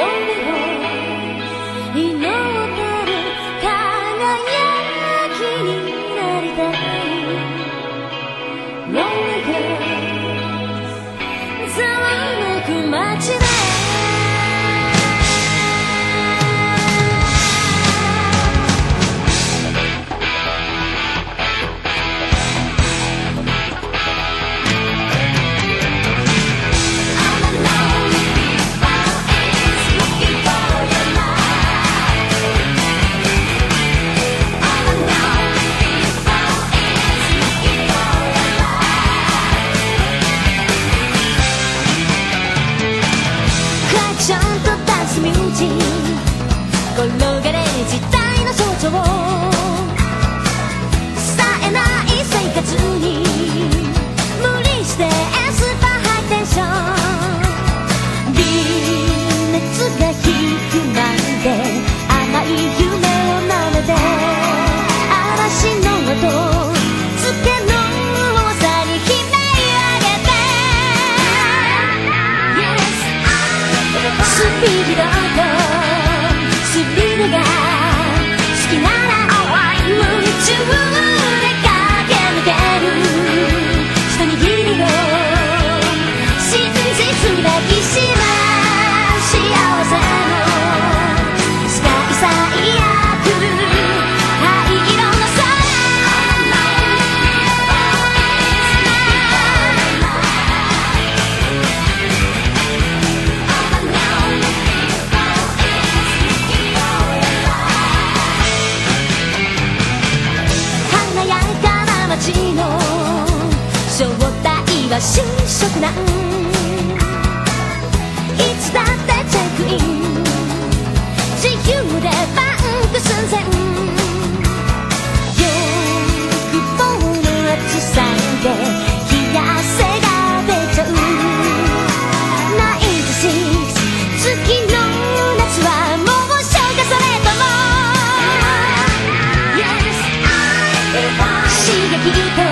Oh. ちの正体は就職なん。いつだってチェックイン。you can